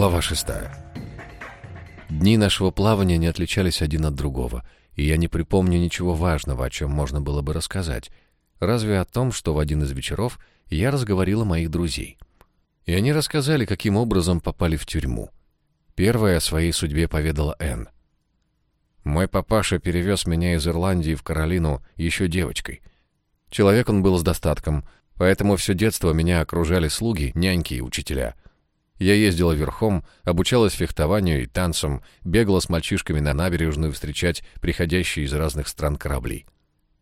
Глава шестая. Дни нашего плавания не отличались один от другого, и я не припомню ничего важного, о чем можно было бы рассказать, разве о том, что в один из вечеров я разговорила моих друзей. И они рассказали, каким образом попали в тюрьму. Первая о своей судьбе поведала Энн. Мой папаша перевез меня из Ирландии в Каролину еще девочкой. Человек он был с достатком, поэтому все детство меня окружали слуги, няньки и учителя. Я ездила верхом, обучалась фехтованию и танцам, бегала с мальчишками на набережную встречать приходящие из разных стран корабли.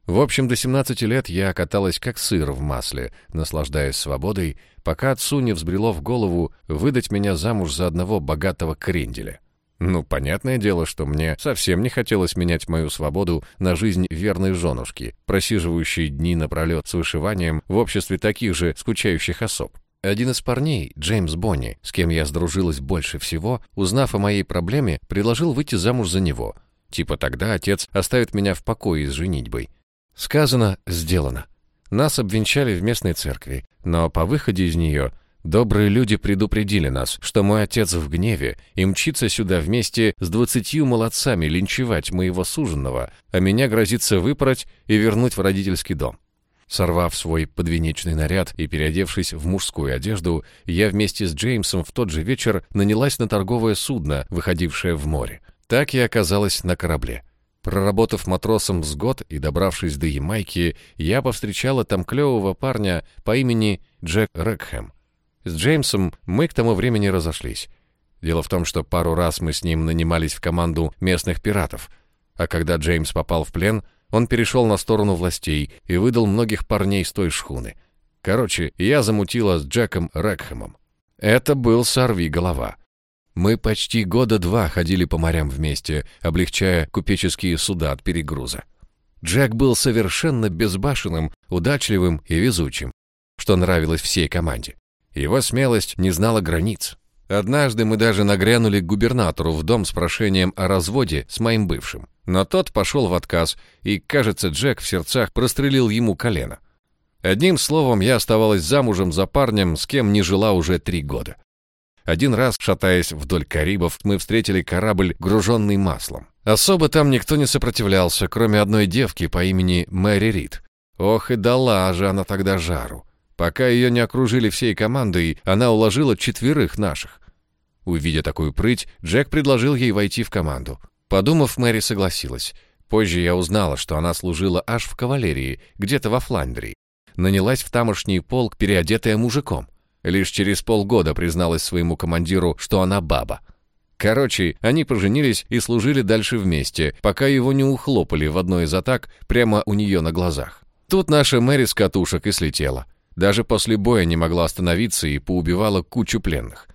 В общем, до 17 лет я каталась как сыр в масле, наслаждаясь свободой, пока отцу не взбрело в голову выдать меня замуж за одного богатого кренделя. Ну, понятное дело, что мне совсем не хотелось менять мою свободу на жизнь верной женушки, просиживающей дни напролет с вышиванием в обществе таких же скучающих особ. Один из парней, Джеймс Бонни, с кем я сдружилась больше всего, узнав о моей проблеме, предложил выйти замуж за него. Типа тогда отец оставит меня в покое с женитьбой. Сказано, сделано. Нас обвенчали в местной церкви, но по выходе из нее Добрые люди предупредили нас, что мой отец в гневе и мчится сюда вместе с двадцатью молодцами линчевать моего суженного, а меня грозится выпороть и вернуть в родительский дом. Сорвав свой подвенечный наряд и переодевшись в мужскую одежду, я вместе с Джеймсом в тот же вечер нанялась на торговое судно, выходившее в море. Так я оказалась на корабле. Проработав матросом с год и добравшись до Ямайки, я повстречала там клевого парня по имени Джек Рекхэм. С Джеймсом мы к тому времени разошлись. Дело в том, что пару раз мы с ним нанимались в команду местных пиратов, а когда Джеймс попал в плен, он перешел на сторону властей и выдал многих парней с той шхуны. Короче, я замутила с Джеком Рекхэмом. Это был сорви голова. Мы почти года два ходили по морям вместе, облегчая купеческие суда от перегруза. Джек был совершенно безбашенным, удачливым и везучим, что нравилось всей команде. Его смелость не знала границ. Однажды мы даже нагрянули к губернатору в дом с прошением о разводе с моим бывшим. Но тот пошел в отказ, и, кажется, Джек в сердцах прострелил ему колено. Одним словом, я оставалась замужем за парнем, с кем не жила уже три года. Один раз, шатаясь вдоль Карибов, мы встретили корабль, груженный маслом. Особо там никто не сопротивлялся, кроме одной девки по имени Мэри Рид. Ох и дала же она тогда жару. Пока ее не окружили всей командой, она уложила четверых наших. Увидя такую прыть, Джек предложил ей войти в команду. Подумав, Мэри согласилась. Позже я узнала, что она служила аж в кавалерии, где-то во Фландрии. Нанялась в тамошний полк, переодетая мужиком. Лишь через полгода призналась своему командиру, что она баба. Короче, они поженились и служили дальше вместе, пока его не ухлопали в одной из атак прямо у нее на глазах. Тут наша Мэри с катушек и слетела. Даже после боя не могла остановиться и поубивала кучу пленных.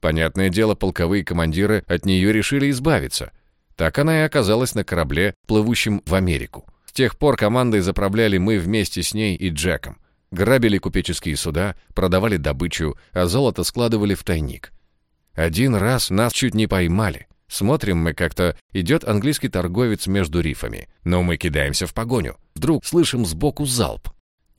Понятное дело, полковые командиры от нее решили избавиться. Так она и оказалась на корабле, плывущем в Америку. С тех пор командой заправляли мы вместе с ней и Джеком. Грабили купеческие суда, продавали добычу, а золото складывали в тайник. Один раз нас чуть не поймали. Смотрим мы как-то, идет английский торговец между рифами. Но мы кидаемся в погоню. Вдруг слышим сбоку залп.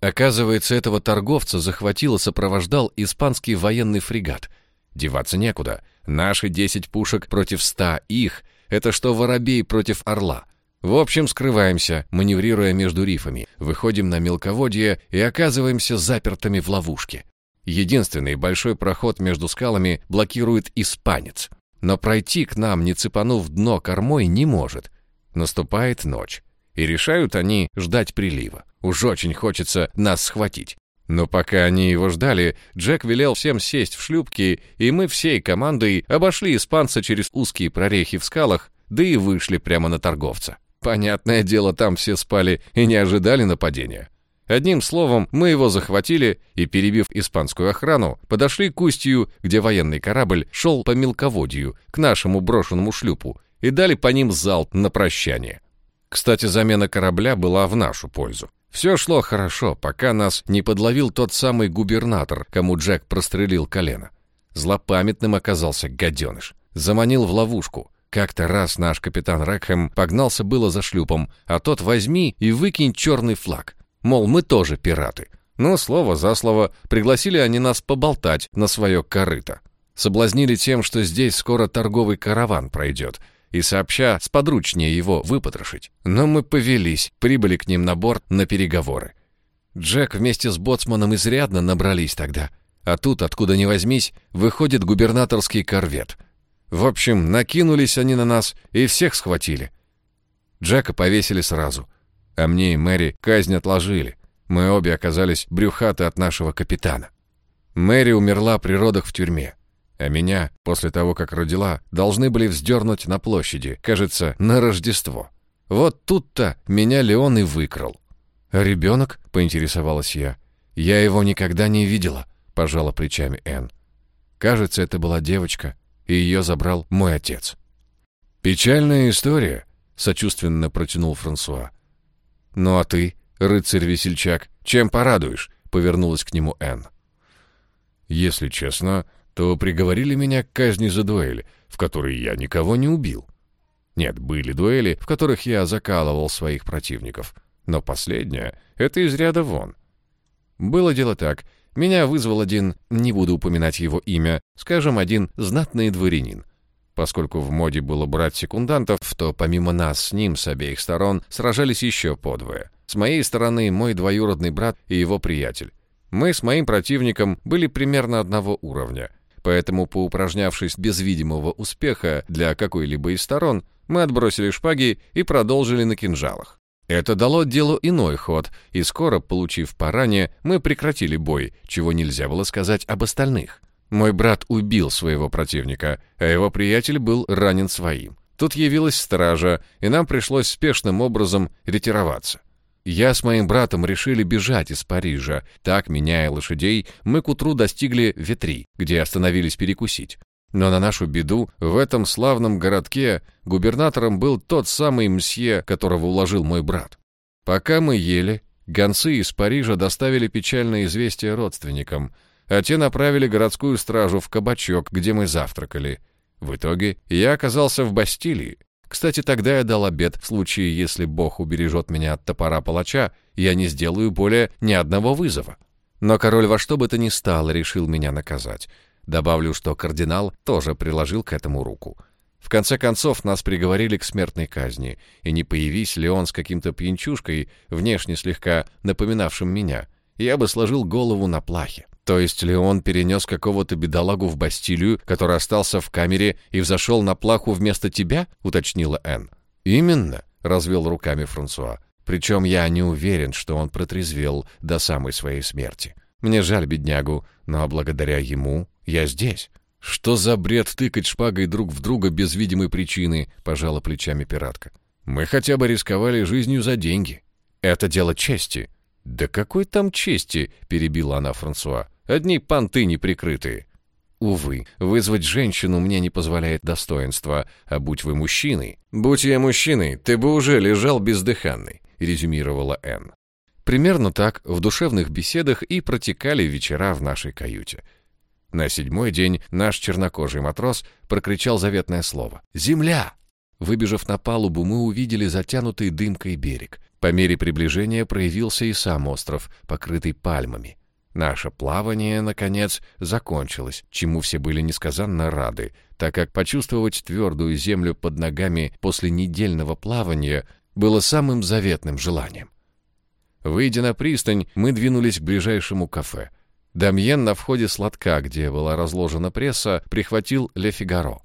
Оказывается, этого торговца захватил и сопровождал испанский военный фрегат. Деваться некуда. Наши десять пушек против ста их — это что воробей против орла. В общем, скрываемся, маневрируя между рифами, выходим на мелководье и оказываемся запертыми в ловушке. Единственный большой проход между скалами блокирует испанец. Но пройти к нам, не цепанув дно кормой, не может. Наступает ночь. И решают они ждать прилива. Уж очень хочется нас схватить. Но пока они его ждали, Джек велел всем сесть в шлюпки, и мы всей командой обошли испанца через узкие прорехи в скалах, да и вышли прямо на торговца. Понятное дело, там все спали и не ожидали нападения. Одним словом, мы его захватили и, перебив испанскую охрану, подошли к устью, где военный корабль шел по мелководью, к нашему брошенному шлюпу, и дали по ним залп на прощание. Кстати, замена корабля была в нашу пользу. Все шло хорошо, пока нас не подловил тот самый губернатор, кому Джек прострелил колено. Злопамятным оказался гаденыш. Заманил в ловушку. Как-то раз наш капитан Рекхэм погнался было за шлюпом, а тот возьми и выкинь черный флаг. Мол, мы тоже пираты. Но слово за слово пригласили они нас поболтать на свое корыто. Соблазнили тем, что здесь скоро торговый караван пройдет, и сообща сподручнее его выпотрошить. Но мы повелись, прибыли к ним на борт на переговоры. Джек вместе с боцманом изрядно набрались тогда. А тут, откуда ни возьмись, выходит губернаторский корвет. В общем, накинулись они на нас и всех схватили. Джека повесили сразу, а мне и Мэри казнь отложили. Мы обе оказались брюхаты от нашего капитана. Мэри умерла при родах в тюрьме, а меня, после того, как родила, должны были вздернуть на площади, кажется, на Рождество. Вот тут-то меня Леон и выкрал. «А ребенок?» — поинтересовалась я. «Я его никогда не видела», — пожала плечами Энн. «Кажется, это была девочка, и ее забрал мой отец». «Печальная история», — сочувственно протянул Франсуа. «Ну а ты, рыцарь-весельчак, чем порадуешь?» — повернулась к нему Энн. «Если честно, то приговорили меня к казни за дуэль, в которой я никого не убил. Нет, были дуэли, в которых я закалывал своих противников но последнее — это из ряда вон. Было дело так. Меня вызвал один, не буду упоминать его имя, скажем, один знатный дворянин. Поскольку в моде было брать секундантов, то помимо нас с ним с обеих сторон сражались еще подвое. С моей стороны мой двоюродный брат и его приятель. Мы с моим противником были примерно одного уровня, поэтому, поупражнявшись без видимого успеха для какой-либо из сторон, мы отбросили шпаги и продолжили на кинжалах. Это дало делу иной ход, и скоро, получив по мы прекратили бой, чего нельзя было сказать об остальных. Мой брат убил своего противника, а его приятель был ранен своим. Тут явилась стража, и нам пришлось спешным образом ретироваться. Я с моим братом решили бежать из Парижа. Так, меняя лошадей, мы к утру достигли Ветри, где остановились перекусить. Но на нашу беду в этом славном городке губернатором был тот самый мсье, которого уложил мой брат. Пока мы ели, гонцы из Парижа доставили печальное известие родственникам, а те направили городскую стражу в кабачок, где мы завтракали. В итоге я оказался в Бастилии. Кстати, тогда я дал обет, в случае, если Бог убережет меня от топора палача, я не сделаю более ни одного вызова. Но король во что бы то ни стало решил меня наказать. Добавлю, что кардинал тоже приложил к этому руку. В конце концов, нас приговорили к смертной казни, и не появись ли он с каким-то пьянчушкой, внешне слегка напоминавшим меня, я бы сложил голову на плахе. То есть Леон перенес какого-то бедолагу в Бастилию, который остался в камере и взошел на плаху вместо тебя?» — уточнила Энн. «Именно», — развел руками Франсуа. «Причем я не уверен, что он протрезвел до самой своей смерти. Мне жаль беднягу, но благодаря ему я здесь. Что за бред тыкать шпагой друг в друга без видимой причины, пожала плечами пиратка. Мы хотя бы рисковали жизнью за деньги. Это дело чести. Да какой там чести, перебила она Франсуа. Одни понты неприкрытые. Увы, вызвать женщину мне не позволяет достоинство, а будь вы мужчиной. Будь я мужчиной, ты бы уже лежал бездыханный, резюмировала Энн. Примерно так в душевных беседах и протекали вечера в нашей каюте. На седьмой день наш чернокожий матрос прокричал заветное слово «Земля!». Выбежав на палубу, мы увидели затянутый дымкой берег. По мере приближения проявился и сам остров, покрытый пальмами. Наше плавание, наконец, закончилось, чему все были несказанно рады, так как почувствовать твердую землю под ногами после недельного плавания было самым заветным желанием. Выйдя на пристань, мы двинулись к ближайшему кафе — Дамьен на входе сладка, где была разложена пресса, прихватил «Ле Фигаро».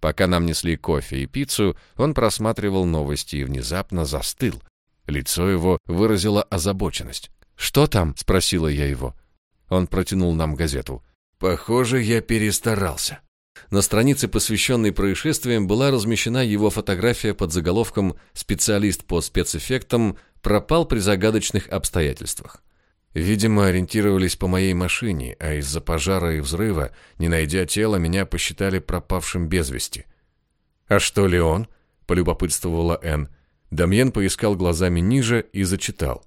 Пока нам несли кофе и пиццу, он просматривал новости и внезапно застыл. Лицо его выразило озабоченность. «Что там?» — спросила я его. Он протянул нам газету. «Похоже, я перестарался». На странице, посвященной происшествиям, была размещена его фотография под заголовком «Специалист по спецэффектам пропал при загадочных обстоятельствах». Видимо, ориентировались по моей машине, а из-за пожара и взрыва, не найдя тело, меня посчитали пропавшим без вести. «А что ли он?» — полюбопытствовала Энн. Дамьен поискал глазами ниже и зачитал.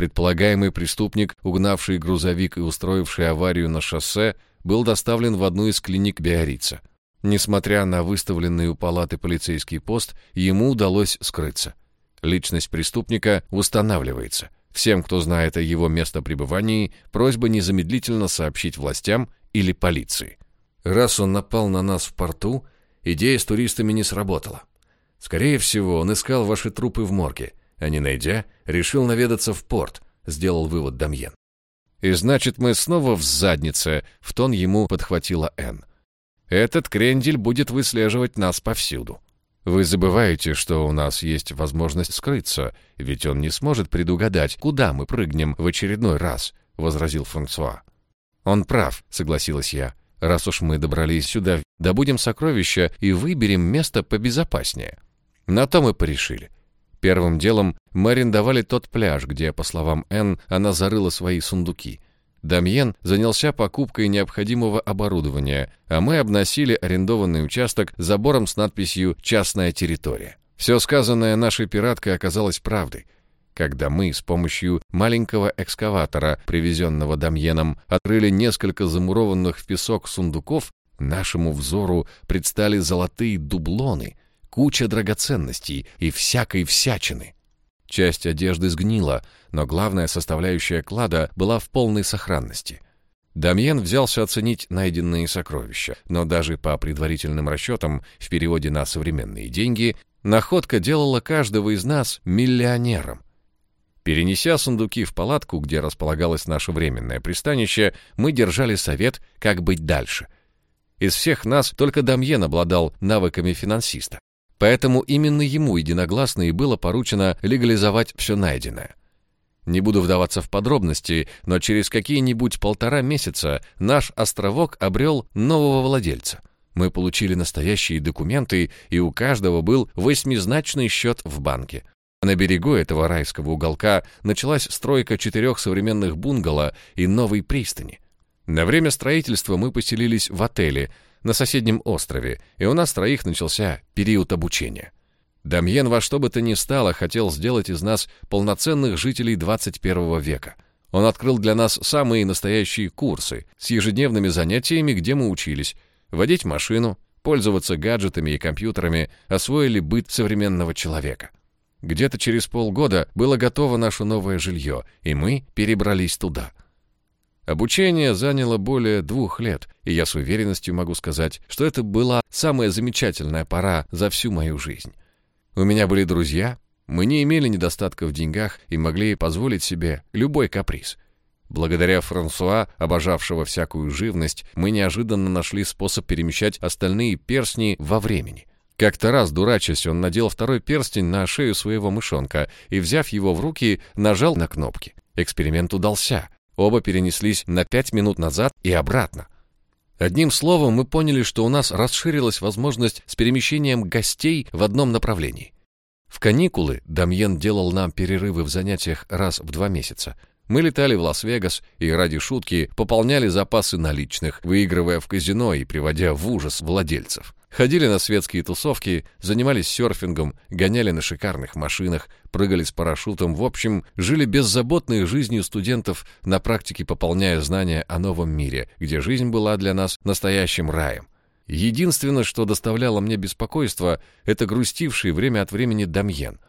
Предполагаемый преступник, угнавший грузовик и устроивший аварию на шоссе, был доставлен в одну из клиник Биорица. Несмотря на выставленный у палаты полицейский пост, ему удалось скрыться. Личность преступника устанавливается — Всем, кто знает о его местопребывании, просьба незамедлительно сообщить властям или полиции. Раз он напал на нас в порту, идея с туристами не сработала. Скорее всего, он искал ваши трупы в морге, а не найдя, решил наведаться в порт, сделал вывод Дамьен. И значит, мы снова в заднице, в тон ему подхватила Энн. Этот крендель будет выслеживать нас повсюду. Вы забываете, что у нас есть возможность скрыться, ведь он не сможет предугадать, куда мы прыгнем в очередной раз, возразил Франсуа. Он прав, согласилась я. Раз уж мы добрались сюда, добудем сокровища и выберем место побезопаснее. На то мы порешили. Первым делом мы арендовали тот пляж, где, по словам Энн, она зарыла свои сундуки. Дамьен занялся покупкой необходимого оборудования, а мы обносили арендованный участок забором с надписью «Частная территория». Все сказанное нашей пираткой оказалось правдой. Когда мы с помощью маленького экскаватора, привезенного Дамьеном, открыли несколько замурованных в песок сундуков, нашему взору предстали золотые дублоны, куча драгоценностей и всякой всячины. Часть одежды сгнила, но главная составляющая клада была в полной сохранности. Дамьен взялся оценить найденные сокровища, но даже по предварительным расчетам, в переводе на современные деньги, находка делала каждого из нас миллионером. Перенеся сундуки в палатку, где располагалось наше временное пристанище, мы держали совет, как быть дальше. Из всех нас только Дамьен обладал навыками финансиста. Поэтому именно ему единогласно и было поручено легализовать все найденное. Не буду вдаваться в подробности, но через какие-нибудь полтора месяца наш островок обрел нового владельца. Мы получили настоящие документы, и у каждого был восьмизначный счет в банке. На берегу этого райского уголка началась стройка четырех современных бунгало и новой пристани. На время строительства мы поселились в отеле – на соседнем острове, и у нас троих начался период обучения. Дамьен во что бы то ни стало хотел сделать из нас полноценных жителей 21 века. Он открыл для нас самые настоящие курсы с ежедневными занятиями, где мы учились водить машину, пользоваться гаджетами и компьютерами, освоили быт современного человека. Где-то через полгода было готово наше новое жилье, и мы перебрались туда. Обучение заняло более двух лет, и я с уверенностью могу сказать, что это была самая замечательная пора за всю мою жизнь. У меня были друзья, мы не имели недостатка в деньгах и могли позволить себе любой каприз. Благодаря Франсуа, обожавшего всякую живность, мы неожиданно нашли способ перемещать остальные перстни во времени. Как-то раз, дурачась, он надел второй перстень на шею своего мышонка и, взяв его в руки, нажал на кнопки. Эксперимент удался. Оба перенеслись на пять минут назад и обратно. Одним словом, мы поняли, что у нас расширилась возможность с перемещением гостей в одном направлении. В каникулы Дамьен делал нам перерывы в занятиях раз в два месяца. Мы летали в Лас-Вегас и ради шутки пополняли запасы наличных, выигрывая в казино и приводя в ужас владельцев. Ходили на светские тусовки, занимались серфингом, гоняли на шикарных машинах, прыгали с парашютом, в общем, жили беззаботной жизнью студентов, на практике пополняя знания о новом мире, где жизнь была для нас настоящим раем. Единственное, что доставляло мне беспокойство, это грустивший время от времени Дамьен.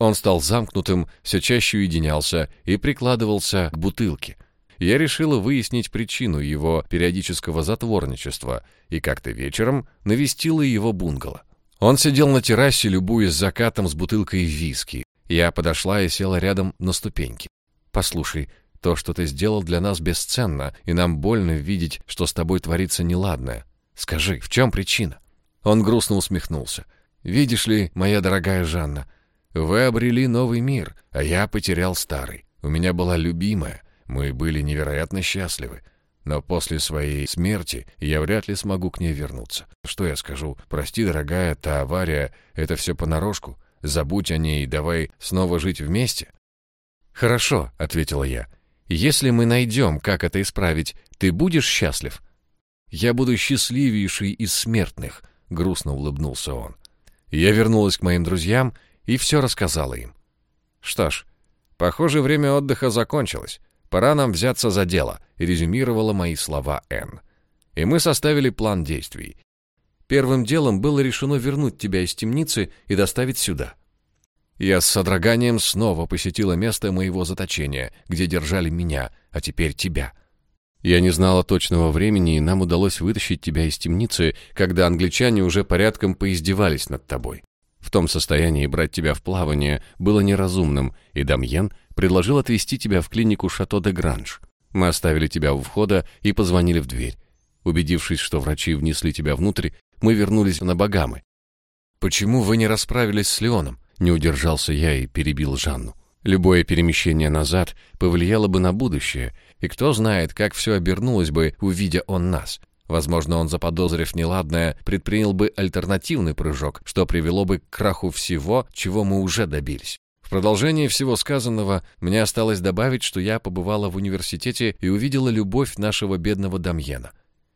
Он стал замкнутым, все чаще уединялся и прикладывался к бутылке — я решила выяснить причину его периодического затворничества и как-то вечером навестила его бунгало. Он сидел на террасе, любуясь закатом с бутылкой виски. Я подошла и села рядом на ступеньки. «Послушай, то, что ты сделал для нас бесценно, и нам больно видеть, что с тобой творится неладное. Скажи, в чем причина?» Он грустно усмехнулся. «Видишь ли, моя дорогая Жанна, вы обрели новый мир, а я потерял старый. У меня была любимая, мы были невероятно счастливы. Но после своей смерти я вряд ли смогу к ней вернуться. Что я скажу? Прости, дорогая, та авария — это все понарошку. Забудь о ней и давай снова жить вместе. «Хорошо», — ответила я. «Если мы найдем, как это исправить, ты будешь счастлив?» «Я буду счастливейший из смертных», — грустно улыбнулся он. Я вернулась к моим друзьям и все рассказала им. «Что ж, похоже, время отдыха закончилось. «Пора нам взяться за дело», — резюмировала мои слова Энн. И мы составили план действий. Первым делом было решено вернуть тебя из темницы и доставить сюда. Я с содроганием снова посетила место моего заточения, где держали меня, а теперь тебя. Я не знала точного времени, и нам удалось вытащить тебя из темницы, когда англичане уже порядком поиздевались над тобой. В том состоянии брать тебя в плавание было неразумным, и Дамьен предложил отвезти тебя в клинику Шато де Гранж. Мы оставили тебя у входа и позвонили в дверь. Убедившись, что врачи внесли тебя внутрь, мы вернулись на Багамы. «Почему вы не расправились с Леоном?» Не удержался я и перебил Жанну. Любое перемещение назад повлияло бы на будущее, и кто знает, как все обернулось бы, увидя он нас. Возможно, он, заподозрив неладное, предпринял бы альтернативный прыжок, что привело бы к краху всего, чего мы уже добились. В продолжение всего сказанного мне осталось добавить, что я побывала в университете и увидела любовь нашего бедного Дамьена.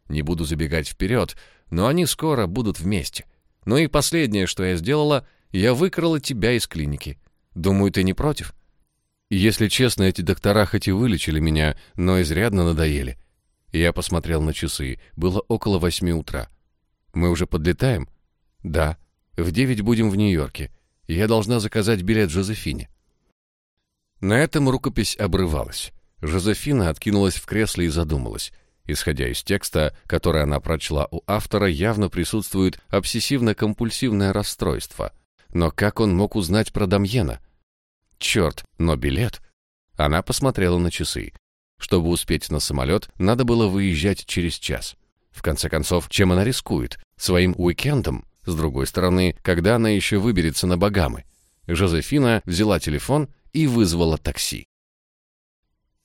Не буду забегать вперед, но они скоро будут вместе. Ну и последнее, что я сделала, я выкрала тебя из клиники. Думаю, ты не против? Если честно, эти доктора хоть и вылечили меня, но изрядно надоели. Я посмотрел на часы. Было около восьми утра. Мы уже подлетаем? Да. В девять будем в Нью-Йорке. Я должна заказать билет Жозефине. На этом рукопись обрывалась. Жозефина откинулась в кресле и задумалась. Исходя из текста, который она прочла у автора, явно присутствует обсессивно-компульсивное расстройство. Но как он мог узнать про Дамьена? Черт, но билет... Она посмотрела на часы. Чтобы успеть на самолет, надо было выезжать через час. В конце концов, чем она рискует? Своим уикендом? С другой стороны, когда она еще выберется на Багамы? Жозефина взяла телефон и вызвала такси.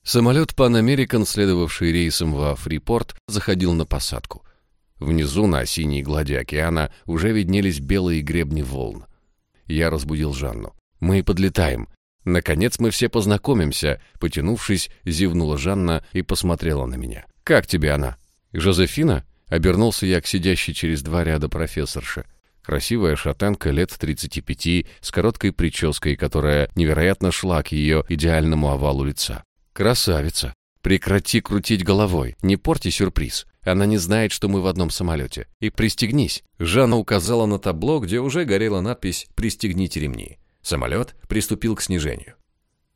Самолет Pan American, следовавший рейсом во Фрипорт, заходил на посадку. Внизу, на синей глади океана, уже виднелись белые гребни волн. Я разбудил Жанну. «Мы подлетаем. Наконец мы все познакомимся», потянувшись, зевнула Жанна и посмотрела на меня. «Как тебе она?» «Жозефина?» Обернулся я к сидящей через два ряда профессорше. Красивая шатенка лет 35 с короткой прической, которая невероятно шла к ее идеальному овалу лица. «Красавица! Прекрати крутить головой, не порти сюрприз. Она не знает, что мы в одном самолете. И пристегнись!» Жанна указала на табло, где уже горела надпись «Пристегните ремни». Самолет приступил к снижению.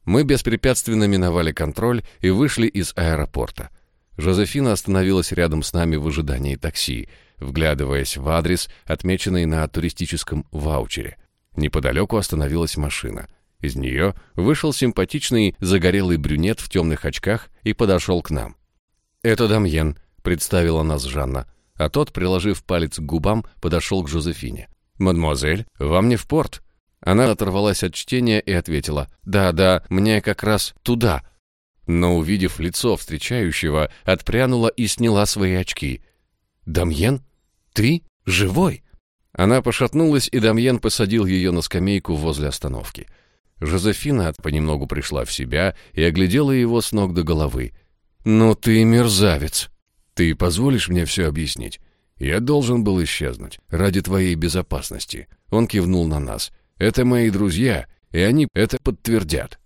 Мы беспрепятственно миновали контроль и вышли из аэропорта. Жозефина остановилась рядом с нами в ожидании такси, вглядываясь в адрес, отмеченный на туристическом ваучере. Неподалеку остановилась машина. Из нее вышел симпатичный загорелый брюнет в темных очках и подошел к нам. «Это Дамьен», — представила нас Жанна, а тот, приложив палец к губам, подошел к Жозефине. «Мадемуазель, вам не в порт?» Она оторвалась от чтения и ответила, «Да, да, мне как раз туда», но, увидев лицо встречающего, отпрянула и сняла свои очки. «Дамьен? Ты? Живой?» Она пошатнулась, и Дамьен посадил ее на скамейку возле остановки. Жозефина понемногу пришла в себя и оглядела его с ног до головы. «Ну ты мерзавец! Ты позволишь мне все объяснить? Я должен был исчезнуть ради твоей безопасности». Он кивнул на нас. «Это мои друзья, и они это подтвердят».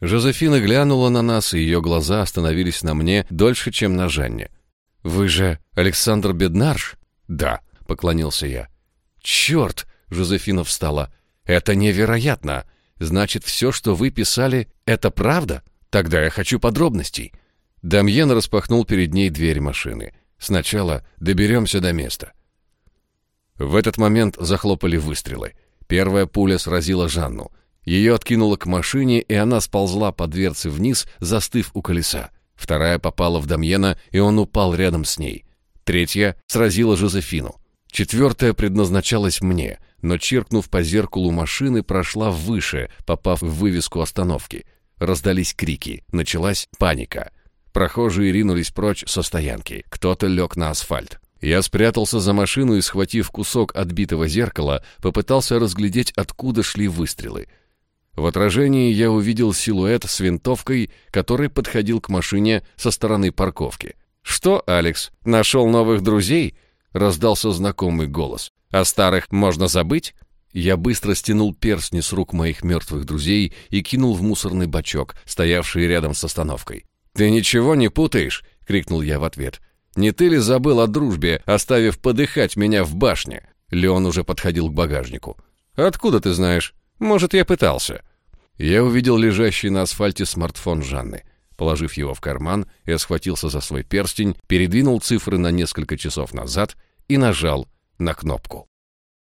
Жозефина глянула на нас, и ее глаза остановились на мне дольше, чем на Жанне. «Вы же Александр Беднарш?» «Да», — поклонился я. «Черт!» — Жозефина встала. «Это невероятно! Значит, все, что вы писали, это правда? Тогда я хочу подробностей». Дамьен распахнул перед ней дверь машины. «Сначала доберемся до места». В этот момент захлопали выстрелы. Первая пуля сразила Жанну — ее откинуло к машине, и она сползла по дверце вниз, застыв у колеса. Вторая попала в Дамьена, и он упал рядом с ней. Третья сразила Жозефину. Четвертая предназначалась мне, но, чиркнув по зеркалу машины, прошла выше, попав в вывеску остановки. Раздались крики, началась паника. Прохожие ринулись прочь со стоянки. Кто-то лег на асфальт. Я спрятался за машину и, схватив кусок отбитого зеркала, попытался разглядеть, откуда шли выстрелы — в отражении я увидел силуэт с винтовкой, который подходил к машине со стороны парковки. «Что, Алекс, нашел новых друзей?» — раздался знакомый голос. «А старых можно забыть?» Я быстро стянул перстни с рук моих мертвых друзей и кинул в мусорный бачок, стоявший рядом с остановкой. «Ты ничего не путаешь?» — крикнул я в ответ. «Не ты ли забыл о дружбе, оставив подыхать меня в башне?» Леон уже подходил к багажнику. «Откуда ты знаешь?» Может, я пытался. Я увидел лежащий на асфальте смартфон Жанны. Положив его в карман, я схватился за свой перстень, передвинул цифры на несколько часов назад и нажал на кнопку.